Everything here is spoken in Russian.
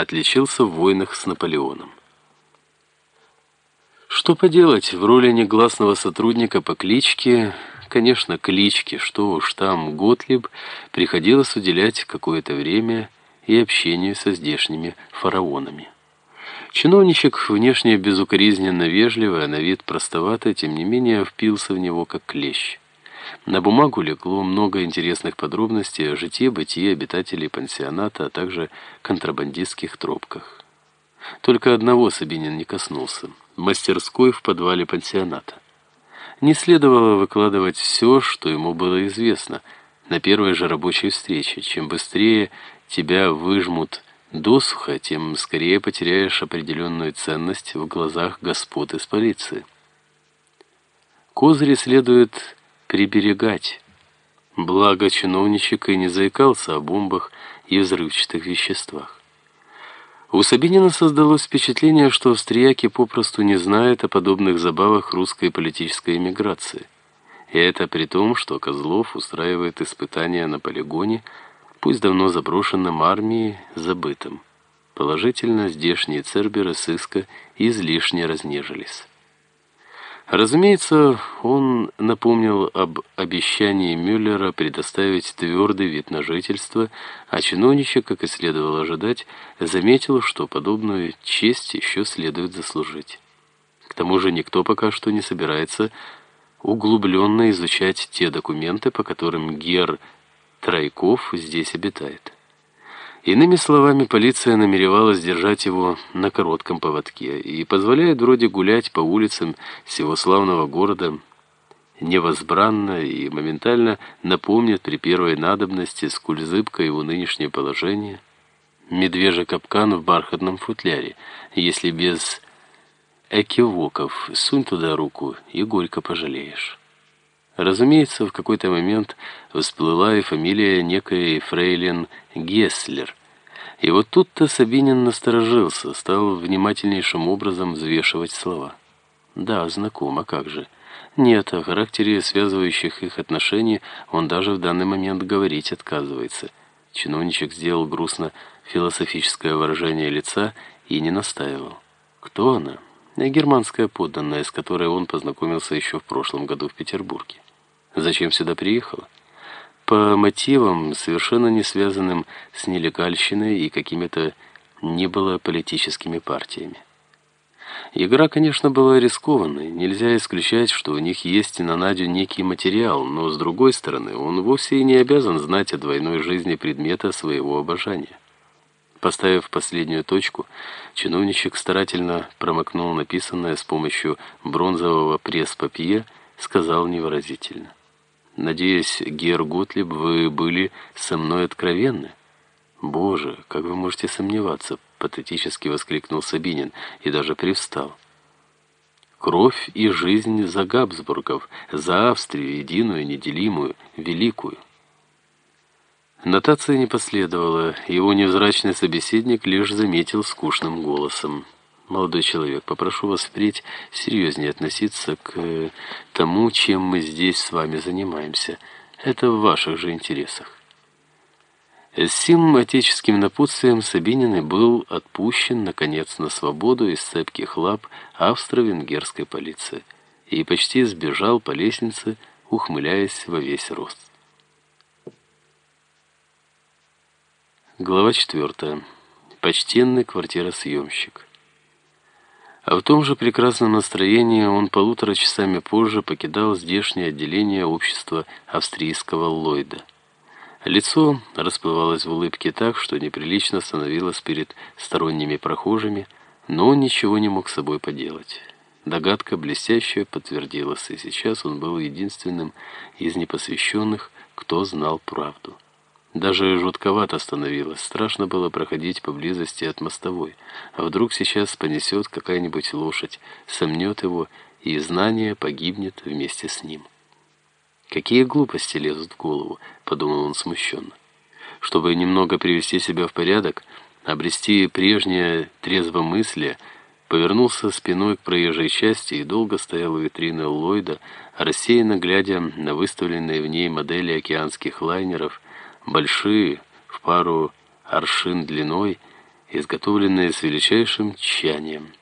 отличился в войнах с Наполеоном. Что поделать, в роли негласного сотрудника по кличке, конечно, кличке, что уж там, Готлиб, приходилось уделять какое-то время и общению со здешними фараонами. Чиновничек, внешне безукоризненно вежливый, а на вид простоватый, тем не менее впился в него как клещ. На бумагу легло много интересных подробностей о житье-бытие обитателей пансионата, а также контрабандистских тропках. Только одного Сабинин не коснулся – мастерской в подвале пансионата. Не следовало выкладывать все, что ему было известно, на первой же рабочей встрече. Чем быстрее тебя выжмут досуха, тем скорее потеряешь определенную ценность в глазах господ из полиции. Козыри следует приберегать. Благо чиновничек и не заикался о бомбах и взрывчатых веществах. У Сабинина создалось впечатление, что австрияки попросту не знают о подобных забавах русской политической эмиграции. И это при том, что Козлов устраивает испытания на полигоне, пусть давно заброшенном армией, забытым. Положительно, здешние церберы сыска излишне разнежились. Разумеется, он напомнил об обещании Мюллера предоставить твердый вид на жительство, а чиновничек, как и следовало ожидать, заметил, что подобную честь еще следует заслужить. К тому же никто пока что не собирается углубленно изучать те документы, по которым Гер Тройков здесь обитает. Иными словами, полиция намеревалась держать его на коротком поводке и позволяет вроде гулять по улицам всего славного города невозбранно и моментально напомнит при первой надобности, сколь зыбко его нынешнее положение. Медвежий капкан в бархатном футляре, если без экивоков, сунь туда руку и горько пожалеешь. Разумеется, в какой-то момент всплыла и фамилия некой фрейлин Гесслер. И вот тут-то Сабинин насторожился, стал внимательнейшим образом взвешивать слова. Да, знакомо, как же. Нет, о характере связывающих их отношений он даже в данный момент говорить отказывается. Чиновничек сделал грустно философическое выражение лица и не настаивал. Кто она? Германская подданная, с которой он познакомился еще в прошлом году в Петербурге. Зачем сюда приехала? По мотивам, совершенно не связанным с нелегальщиной и какими-то не было политическими партиями. Игра, конечно, была рискованной. Нельзя исключать, что у них есть на Надю некий материал, но, с другой стороны, он вовсе и не обязан знать о двойной жизни предмета своего обожания. Поставив последнюю точку, чиновничек старательно промокнул написанное с помощью бронзового пресс-папье, сказал невыразительно. Надеюсь, Гер Готлиб, вы были со мной откровенны? Боже, как вы можете сомневаться, патетически воскликнул Сабинин и даже привстал. Кровь и жизнь за Габсбургов, за Австрию, единую, неделимую, великую. Нотации не последовало, его невзрачный собеседник лишь заметил скучным голосом. Молодой человек, попрошу вас впредь серьезнее относиться к э, тому, чем мы здесь с вами занимаемся. Это в ваших же интересах. С сим отеческим напутствием Сабинин был отпущен, наконец, на свободу из цепких лап австро-венгерской полиции и почти сбежал по лестнице, ухмыляясь во весь рост. Глава 4. Почтенный квартиросъемщик. А в том же прекрасном настроении он полутора часами позже покидал здешнее отделение общества австрийского Ллойда. Лицо расплывалось в улыбке так, что неприлично становилось перед сторонними прохожими, но он ничего не мог с собой поделать. Догадка блестящая подтвердилась, и сейчас он был единственным из непосвященных, кто знал правду. Даже жутковато становилось, страшно было проходить поблизости от мостовой. А вдруг сейчас понесет какая-нибудь лошадь, сомнет его, и знание погибнет вместе с ним. «Какие глупости лезут в голову», — подумал он смущенно. Чтобы немного привести себя в порядок, обрести прежнее трезвомыслие, повернулся спиной к проезжей части и долго стоял у витрины Ллойда, рассеянно глядя на выставленные в ней модели океанских лайнеров — большие, в пару аршин длиной, изготовленные с величайшим тщанием.